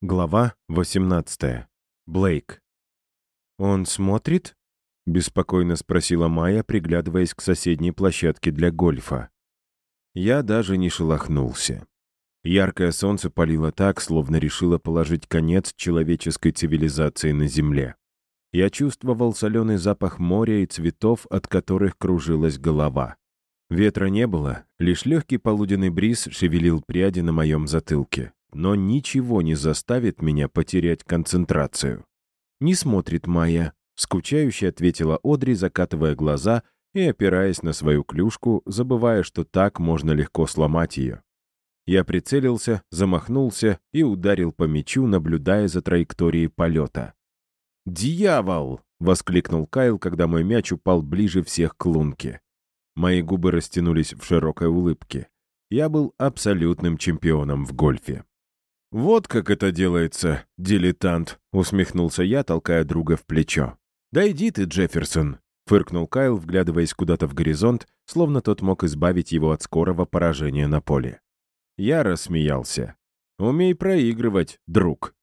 Глава 18. Блейк. «Он смотрит?» — беспокойно спросила Майя, приглядываясь к соседней площадке для гольфа. Я даже не шелохнулся. Яркое солнце палило так, словно решило положить конец человеческой цивилизации на Земле. Я чувствовал соленый запах моря и цветов, от которых кружилась голова. Ветра не было, лишь легкий полуденный бриз шевелил пряди на моем затылке но ничего не заставит меня потерять концентрацию. «Не смотрит Майя», — скучающе ответила Одри, закатывая глаза и опираясь на свою клюшку, забывая, что так можно легко сломать ее. Я прицелился, замахнулся и ударил по мячу, наблюдая за траекторией полета. «Дьявол!» — воскликнул Кайл, когда мой мяч упал ближе всех к лунке. Мои губы растянулись в широкой улыбке. Я был абсолютным чемпионом в гольфе. «Вот как это делается, дилетант», — усмехнулся я, толкая друга в плечо. «Да иди ты, Джефферсон», — фыркнул Кайл, вглядываясь куда-то в горизонт, словно тот мог избавить его от скорого поражения на поле. Я рассмеялся. «Умей проигрывать, друг.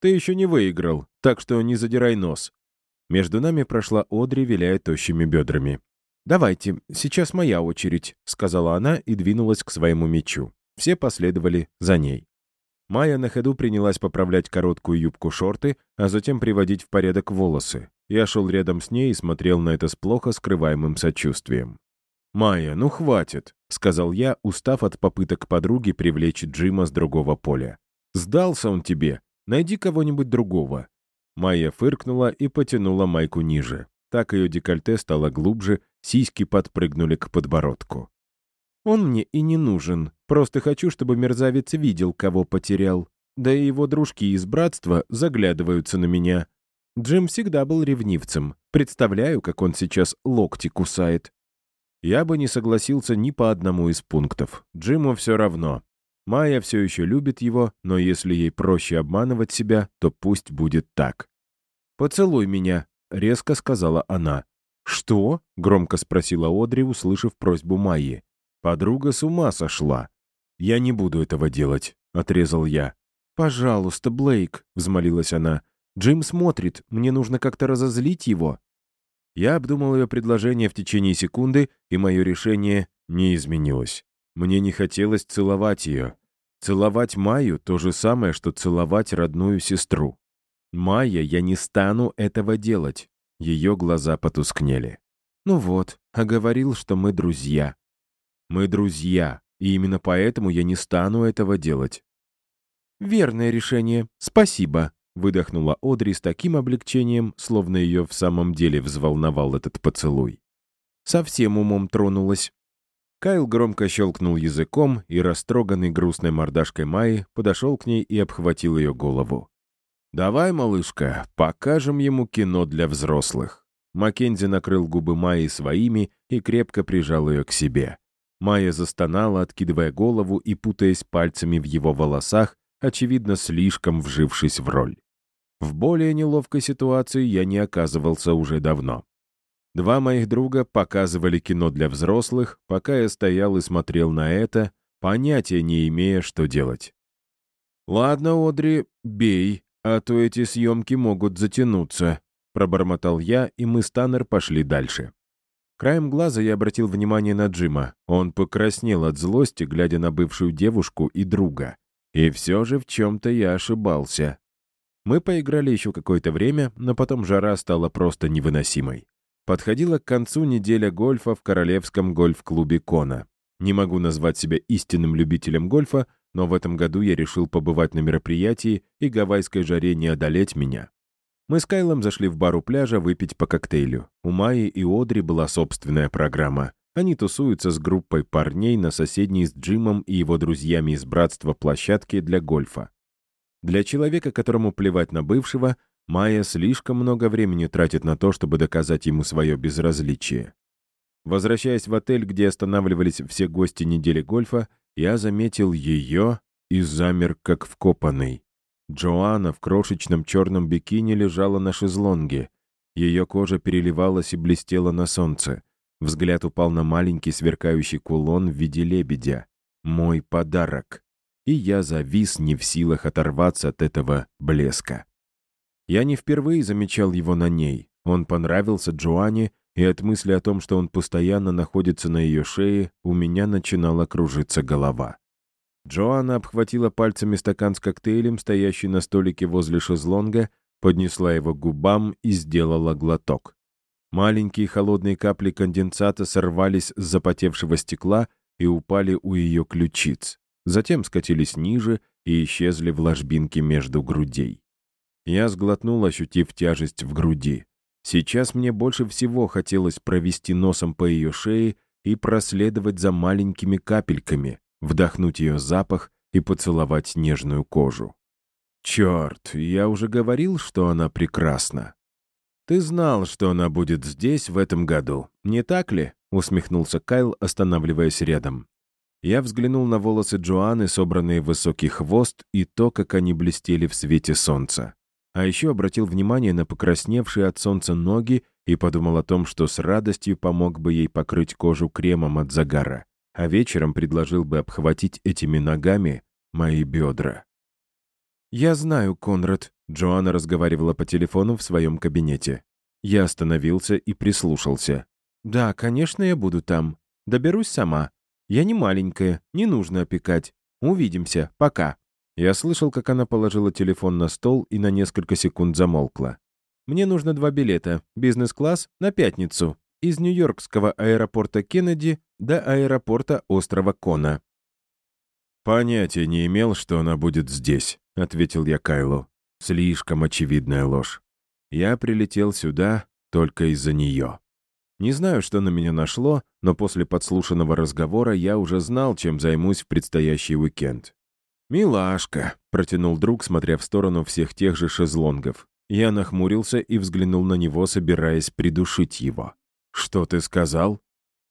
Ты еще не выиграл, так что не задирай нос». Между нами прошла Одри, виляя тощими бедрами. «Давайте, сейчас моя очередь», — сказала она и двинулась к своему мечу. Все последовали за ней. Майя на ходу принялась поправлять короткую юбку-шорты, а затем приводить в порядок волосы. Я шел рядом с ней и смотрел на это с плохо скрываемым сочувствием. «Майя, ну хватит», — сказал я, устав от попыток подруги привлечь Джима с другого поля. «Сдался он тебе. Найди кого-нибудь другого». Майя фыркнула и потянула майку ниже. Так ее декольте стало глубже, сиськи подпрыгнули к подбородку. Он мне и не нужен. Просто хочу, чтобы мерзавец видел, кого потерял. Да и его дружки из братства заглядываются на меня. Джим всегда был ревнивцем. Представляю, как он сейчас локти кусает. Я бы не согласился ни по одному из пунктов. Джиму все равно. Майя все еще любит его, но если ей проще обманывать себя, то пусть будет так. «Поцелуй меня», — резко сказала она. «Что?» — громко спросила Одри, услышав просьбу Майи. Подруга с ума сошла. «Я не буду этого делать», — отрезал я. «Пожалуйста, Блейк», — взмолилась она. «Джим смотрит, мне нужно как-то разозлить его». Я обдумал ее предложение в течение секунды, и мое решение не изменилось. Мне не хотелось целовать ее. Целовать Майю — то же самое, что целовать родную сестру. Майя, я не стану этого делать. Ее глаза потускнели. «Ну вот, а говорил, что мы друзья», мы друзья, и именно поэтому я не стану этого делать». «Верное решение. Спасибо», — выдохнула Одри с таким облегчением, словно ее в самом деле взволновал этот поцелуй. Совсем умом тронулась. Кайл громко щелкнул языком и, растроганный грустной мордашкой Майи, подошел к ней и обхватил ее голову. «Давай, малышка, покажем ему кино для взрослых». Маккензи накрыл губы Майи своими и крепко прижал ее к себе. Майя застонала, откидывая голову и путаясь пальцами в его волосах, очевидно, слишком вжившись в роль. В более неловкой ситуации я не оказывался уже давно. Два моих друга показывали кино для взрослых, пока я стоял и смотрел на это, понятия не имея, что делать. «Ладно, Одри, бей, а то эти съемки могут затянуться», — пробормотал я, и мы с Таннер пошли дальше. Краем глаза я обратил внимание на Джима. Он покраснел от злости, глядя на бывшую девушку и друга. И все же в чем-то я ошибался. Мы поиграли еще какое-то время, но потом жара стала просто невыносимой. Подходила к концу неделя гольфа в королевском гольф-клубе «Кона». Не могу назвать себя истинным любителем гольфа, но в этом году я решил побывать на мероприятии, и гавайской жаре не одолеть меня. Мы с Кайлом зашли в бар у пляжа выпить по коктейлю. У Майи и Одри была собственная программа. Они тусуются с группой парней на соседней с Джимом и его друзьями из братства площадке для гольфа. Для человека, которому плевать на бывшего, Майя слишком много времени тратит на то, чтобы доказать ему свое безразличие. Возвращаясь в отель, где останавливались все гости недели гольфа, я заметил ее и замер как вкопанный. Джоанна в крошечном черном бикини лежала на шезлонге. Ее кожа переливалась и блестела на солнце. Взгляд упал на маленький сверкающий кулон в виде лебедя. Мой подарок. и я завис не в силах оторваться от этого блеска. Я не впервые замечал его на ней. Он понравился Джоанне, и от мысли о том, что он постоянно находится на ее шее, у меня начинала кружиться голова. Джоанна обхватила пальцами стакан с коктейлем, стоящий на столике возле шезлонга, поднесла его к губам и сделала глоток. Маленькие холодные капли конденсата сорвались с запотевшего стекла и упали у ее ключиц. Затем скатились ниже и исчезли в ложбинке между грудей. Я сглотнул, ощутив тяжесть в груди. Сейчас мне больше всего хотелось провести носом по ее шее и проследовать за маленькими капельками, вдохнуть ее запах и поцеловать нежную кожу. Черт, я уже говорил, что она прекрасна. «Ты знал, что она будет здесь в этом году, не так ли?» — усмехнулся Кайл, останавливаясь рядом. Я взглянул на волосы Джоанны, собранные в высокий хвост, и то, как они блестели в свете солнца. А еще обратил внимание на покрасневшие от солнца ноги и подумал о том, что с радостью помог бы ей покрыть кожу кремом от загара, а вечером предложил бы обхватить этими ногами мои бедра. «Я знаю, Конрад», — Джоанна разговаривала по телефону в своем кабинете. Я остановился и прислушался. «Да, конечно, я буду там. Доберусь сама. Я не маленькая, не нужно опекать. Увидимся. Пока». Я слышал, как она положила телефон на стол и на несколько секунд замолкла. «Мне нужно два билета. Бизнес-класс на пятницу. Из Нью-Йоркского аэропорта Кеннеди до аэропорта острова Кона». «Понятия не имел, что она будет здесь», — ответил я Кайлу. «Слишком очевидная ложь. Я прилетел сюда только из-за нее». Не знаю, что на меня нашло, но после подслушанного разговора я уже знал, чем займусь в предстоящий уикенд. «Милашка», — протянул друг, смотря в сторону всех тех же шезлонгов. Я нахмурился и взглянул на него, собираясь придушить его. «Что ты сказал?»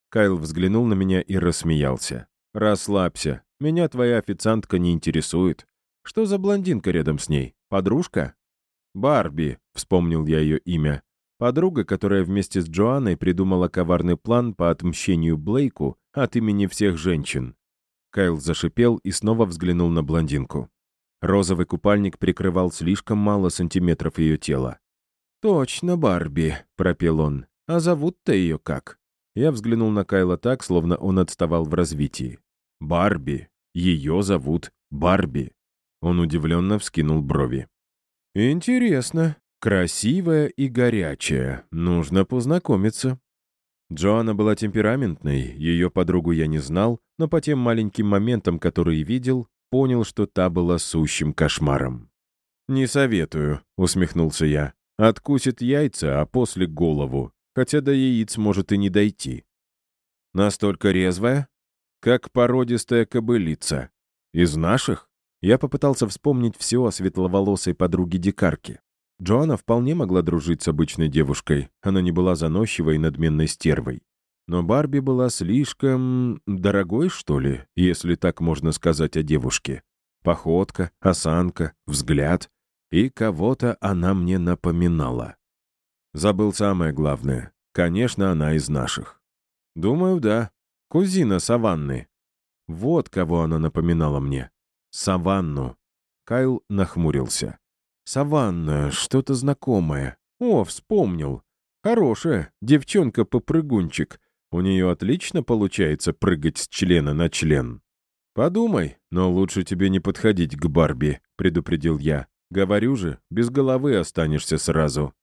Кайл взглянул на меня и рассмеялся. «Расслабься. Меня твоя официантка не интересует. Что за блондинка рядом с ней? Подружка?» «Барби», — вспомнил я ее имя. Подруга, которая вместе с Джоанной придумала коварный план по отмщению Блейку от имени всех женщин. Кайл зашипел и снова взглянул на блондинку. Розовый купальник прикрывал слишком мало сантиметров ее тела. «Точно, Барби», — пропел он. «А зовут-то ее как?» Я взглянул на Кайла так, словно он отставал в развитии. «Барби. Ее зовут Барби». Он удивленно вскинул брови. «Интересно. Красивая и горячая. Нужно познакомиться». Джоанна была темпераментной, ее подругу я не знал, но по тем маленьким моментам, которые видел, понял, что та была сущим кошмаром. «Не советую», — усмехнулся я. «Откусит яйца, а после голову, хотя до яиц может и не дойти». «Настолько резвая?» «Как породистая кобылица. Из наших?» Я попытался вспомнить все о светловолосой подруге Дикарки. Джоанна вполне могла дружить с обычной девушкой. Она не была заносчивой и надменной стервой. Но Барби была слишком... дорогой, что ли, если так можно сказать о девушке. Походка, осанка, взгляд. И кого-то она мне напоминала. Забыл самое главное. Конечно, она из наших. Думаю, да. Кузина Саванны. Вот кого она напоминала мне. Саванну. Кайл нахмурился. Саванна, что-то знакомое. О, вспомнил. Хорошая, девчонка-попрыгунчик. У нее отлично получается прыгать с члена на член. «Подумай, но лучше тебе не подходить к Барби», — предупредил я. «Говорю же, без головы останешься сразу».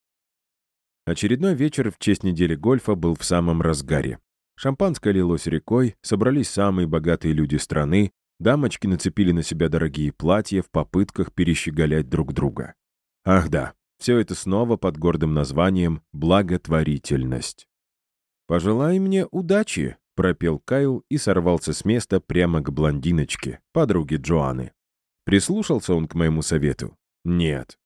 Очередной вечер в честь недели гольфа был в самом разгаре. Шампанское лилось рекой, собрались самые богатые люди страны, Дамочки нацепили на себя дорогие платья в попытках перещеголять друг друга. Ах да, все это снова под гордым названием «благотворительность». «Пожелай мне удачи», — пропел Кайл и сорвался с места прямо к блондиночке, подруге Джоанны. Прислушался он к моему совету? Нет.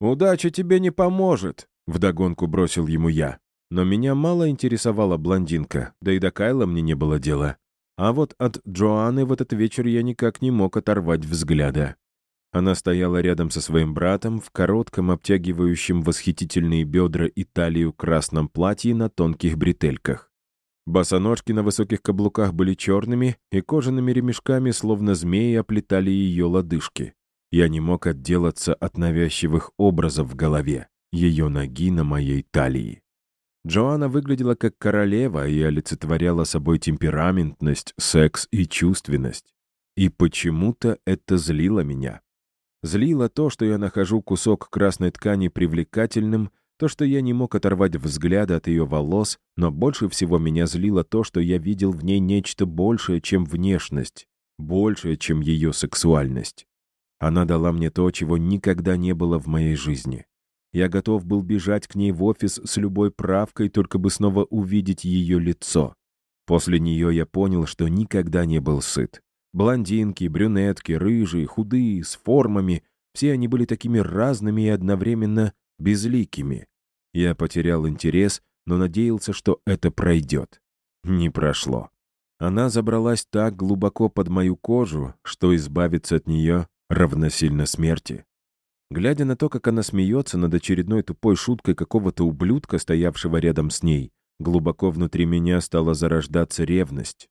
«Удача тебе не поможет», — вдогонку бросил ему я. Но меня мало интересовала блондинка, да и до Кайла мне не было дела. А вот от Джоанны в этот вечер я никак не мог оторвать взгляда. Она стояла рядом со своим братом в коротком, обтягивающем восхитительные бедра и талию красном платье на тонких бретельках. Босоножки на высоких каблуках были черными, и кожаными ремешками, словно змеи, оплетали ее лодыжки. Я не мог отделаться от навязчивых образов в голове, ее ноги на моей талии. Джоанна выглядела как королева и олицетворяла собой темпераментность, секс и чувственность. И почему-то это злило меня. Злило то, что я нахожу кусок красной ткани привлекательным, то, что я не мог оторвать взгляда от ее волос, но больше всего меня злило то, что я видел в ней нечто большее, чем внешность, большее, чем ее сексуальность. Она дала мне то, чего никогда не было в моей жизни. Я готов был бежать к ней в офис с любой правкой, только бы снова увидеть ее лицо. После нее я понял, что никогда не был сыт. Блондинки, брюнетки, рыжие, худые, с формами — все они были такими разными и одновременно безликими. Я потерял интерес, но надеялся, что это пройдет. Не прошло. Она забралась так глубоко под мою кожу, что избавиться от нее равносильно смерти. Глядя на то, как она смеется над очередной тупой шуткой какого-то ублюдка, стоявшего рядом с ней, глубоко внутри меня стала зарождаться ревность.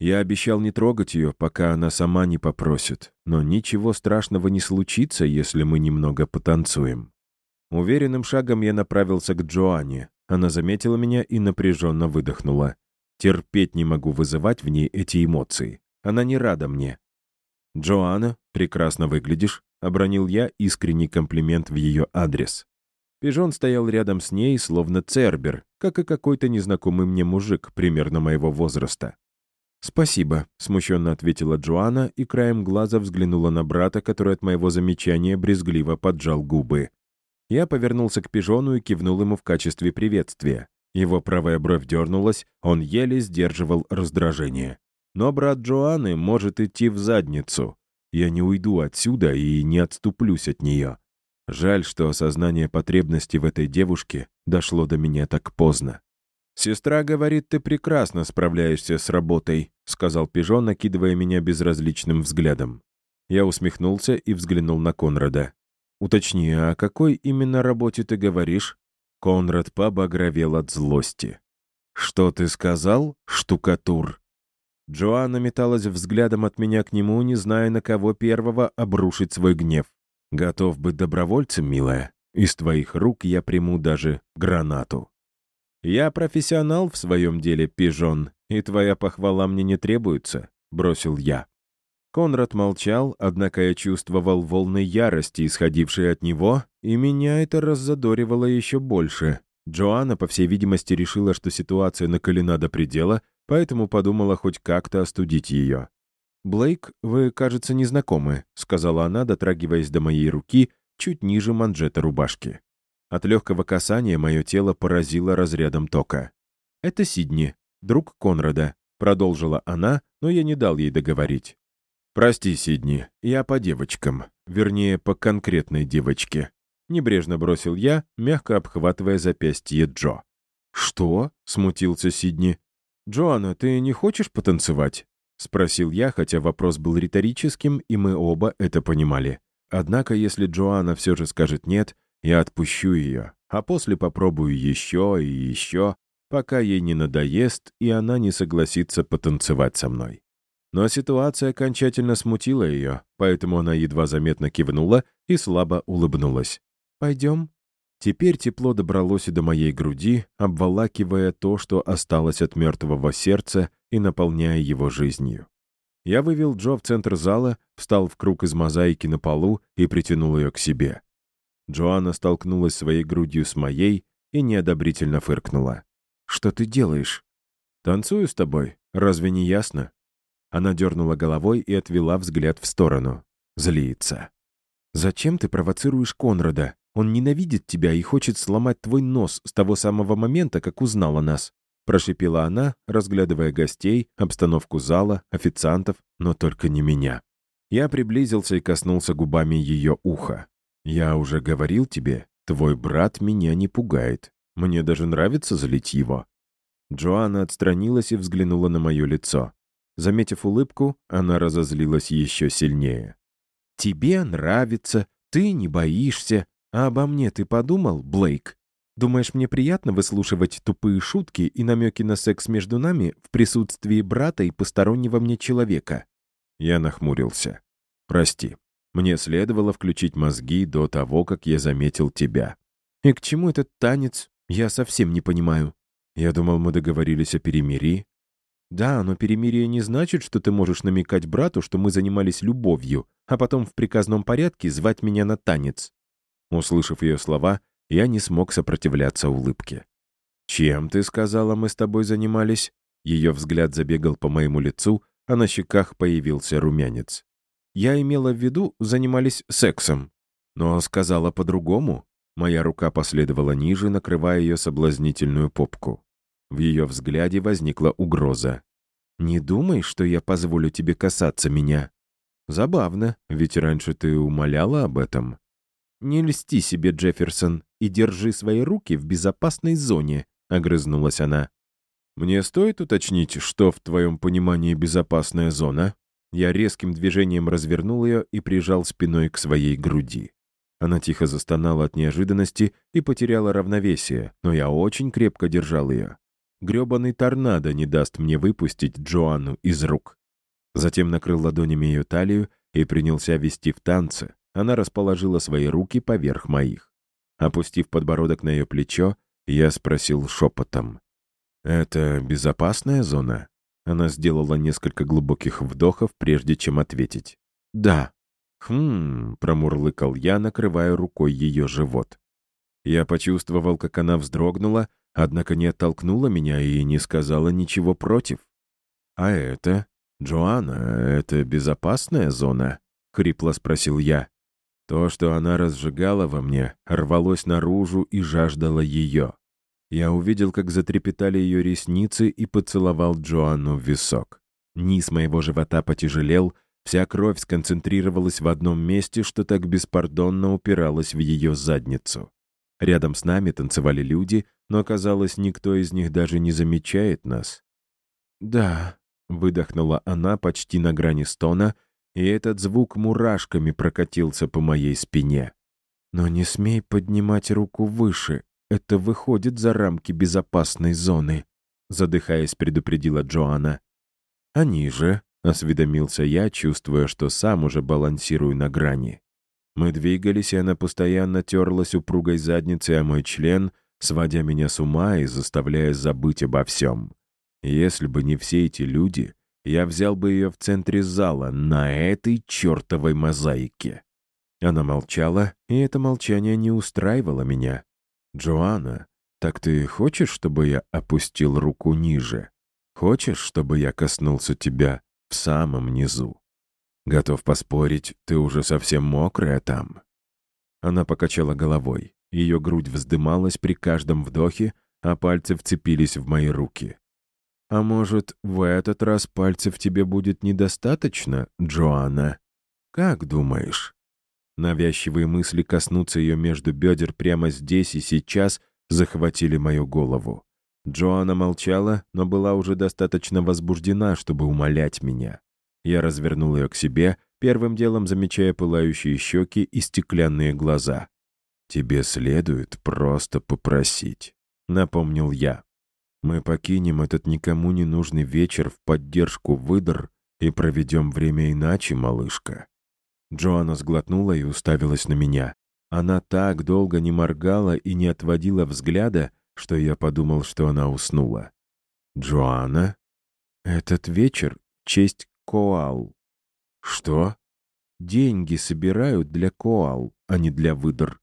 Я обещал не трогать ее, пока она сама не попросит, но ничего страшного не случится, если мы немного потанцуем. Уверенным шагом я направился к Джоанне. Она заметила меня и напряженно выдохнула. Терпеть не могу вызывать в ней эти эмоции. Она не рада мне. «Джоанна, прекрасно выглядишь», — обронил я искренний комплимент в ее адрес. Пижон стоял рядом с ней, словно цербер, как и какой-то незнакомый мне мужик примерно моего возраста. «Спасибо», — смущенно ответила Джоанна и краем глаза взглянула на брата, который от моего замечания брезгливо поджал губы. Я повернулся к пижону и кивнул ему в качестве приветствия. Его правая бровь дернулась, он еле сдерживал раздражение. Но брат Джоанны может идти в задницу. Я не уйду отсюда и не отступлюсь от нее. Жаль, что осознание потребности в этой девушке дошло до меня так поздно. «Сестра говорит, ты прекрасно справляешься с работой», — сказал Пижон, накидывая меня безразличным взглядом. Я усмехнулся и взглянул на Конрада. «Уточни, о какой именно работе ты говоришь?» Конрад побагровел от злости. «Что ты сказал, штукатур?» Джоанна металась взглядом от меня к нему, не зная, на кого первого обрушить свой гнев. «Готов быть добровольцем, милая. Из твоих рук я приму даже гранату». «Я профессионал в своем деле, пижон, и твоя похвала мне не требуется», — бросил я. Конрад молчал, однако я чувствовал волны ярости, исходившие от него, и меня это раззадоривало еще больше. Джоанна, по всей видимости, решила, что ситуация накалена до предела, поэтому подумала хоть как-то остудить ее. «Блейк, вы, кажется, не знакомы», — сказала она, дотрагиваясь до моей руки чуть ниже манжета рубашки. От легкого касания мое тело поразило разрядом тока. «Это Сидни, друг Конрада», — продолжила она, но я не дал ей договорить. «Прости, Сидни, я по девочкам. Вернее, по конкретной девочке». Небрежно бросил я, мягко обхватывая запястье Джо. «Что?» — смутился Сидни. «Джоанна, ты не хочешь потанцевать?» — спросил я, хотя вопрос был риторическим, и мы оба это понимали. Однако, если Джоанна все же скажет «нет», я отпущу ее, а после попробую еще и еще, пока ей не надоест, и она не согласится потанцевать со мной. Но ситуация окончательно смутила ее, поэтому она едва заметно кивнула и слабо улыбнулась. «Пойдем». Теперь тепло добралось и до моей груди, обволакивая то, что осталось от мертвого сердца и наполняя его жизнью. Я вывел Джо в центр зала, встал в круг из мозаики на полу и притянул ее к себе. Джоанна столкнулась своей грудью с моей и неодобрительно фыркнула. «Что ты делаешь?» «Танцую с тобой. Разве не ясно?» Она дернула головой и отвела взгляд в сторону. Злится. «Зачем ты провоцируешь Конрада? Он ненавидит тебя и хочет сломать твой нос с того самого момента, как узнала нас». Прошипела она, разглядывая гостей, обстановку зала, официантов, но только не меня. Я приблизился и коснулся губами ее уха. «Я уже говорил тебе, твой брат меня не пугает. Мне даже нравится злить его». Джоанна отстранилась и взглянула на мое лицо. Заметив улыбку, она разозлилась еще сильнее. «Тебе нравится, ты не боишься. А обо мне ты подумал, Блейк? Думаешь, мне приятно выслушивать тупые шутки и намеки на секс между нами в присутствии брата и постороннего мне человека?» Я нахмурился. «Прости, мне следовало включить мозги до того, как я заметил тебя». «И к чему этот танец? Я совсем не понимаю». «Я думал, мы договорились о перемирии». «Да, но перемирие не значит, что ты можешь намекать брату, что мы занимались любовью, а потом в приказном порядке звать меня на танец». Услышав ее слова, я не смог сопротивляться улыбке. «Чем, ты сказала, мы с тобой занимались?» Ее взгляд забегал по моему лицу, а на щеках появился румянец. «Я имела в виду, занимались сексом. Но сказала по-другому». Моя рука последовала ниже, накрывая ее соблазнительную попку. В ее взгляде возникла угроза. «Не думай, что я позволю тебе касаться меня». «Забавно, ведь раньше ты умоляла об этом». «Не льсти себе, Джефферсон, и держи свои руки в безопасной зоне», — огрызнулась она. «Мне стоит уточнить, что в твоем понимании безопасная зона?» Я резким движением развернул ее и прижал спиной к своей груди. Она тихо застонала от неожиданности и потеряла равновесие, но я очень крепко держал ее. Грёбаный торнадо не даст мне выпустить Джоанну из рук. Затем накрыл ладонями ее талию и принялся вести в танце. Она расположила свои руки поверх моих. Опустив подбородок на ее плечо, я спросил шепотом. «Это безопасная зона?» Она сделала несколько глубоких вдохов, прежде чем ответить. «Да». «Хм...» — промурлыкал я, накрывая рукой ее живот. Я почувствовал, как она вздрогнула, однако не оттолкнула меня и не сказала ничего против. «А это? Джоанна, это безопасная зона?» — хрипло спросил я. То, что она разжигала во мне, рвалось наружу и жаждало ее. Я увидел, как затрепетали ее ресницы и поцеловал Джоанну в висок. Низ моего живота потяжелел, вся кровь сконцентрировалась в одном месте, что так беспардонно упиралось в ее задницу. Рядом с нами танцевали люди, но, казалось, никто из них даже не замечает нас. «Да», — выдохнула она почти на грани стона, — и этот звук мурашками прокатился по моей спине. «Но не смей поднимать руку выше, это выходит за рамки безопасной зоны», задыхаясь, предупредила Джоанна. «А ниже?» — осведомился я, чувствуя, что сам уже балансирую на грани. Мы двигались, и она постоянно терлась упругой задницей о мой член, сводя меня с ума и заставляя забыть обо всем. Если бы не все эти люди, я взял бы ее в центре зала на этой чертовой мозаике. Она молчала, и это молчание не устраивало меня. «Джоанна, так ты хочешь, чтобы я опустил руку ниже? Хочешь, чтобы я коснулся тебя в самом низу? Готов поспорить, ты уже совсем мокрая там?» Она покачала головой. Ее грудь вздымалась при каждом вдохе, а пальцы вцепились в мои руки. А может, в этот раз пальцев тебе будет недостаточно, Джоанна? Как думаешь?» Навязчивые мысли коснуться ее между бедер прямо здесь и сейчас захватили мою голову. Джоанна молчала, но была уже достаточно возбуждена, чтобы умолять меня. Я развернул ее к себе, первым делом замечая пылающие щеки и стеклянные глаза. «Тебе следует просто попросить», — напомнил я. Мы покинем этот никому не нужный вечер в поддержку выдр и проведем время иначе, малышка». Джоанна сглотнула и уставилась на меня. Она так долго не моргала и не отводила взгляда, что я подумал, что она уснула. «Джоанна?» «Этот вечер честь коал». «Что?» «Деньги собирают для коал, а не для выдр.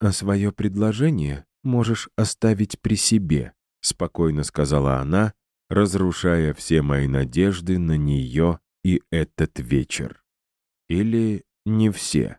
А свое предложение можешь оставить при себе». — спокойно сказала она, разрушая все мои надежды на нее и этот вечер. Или не все.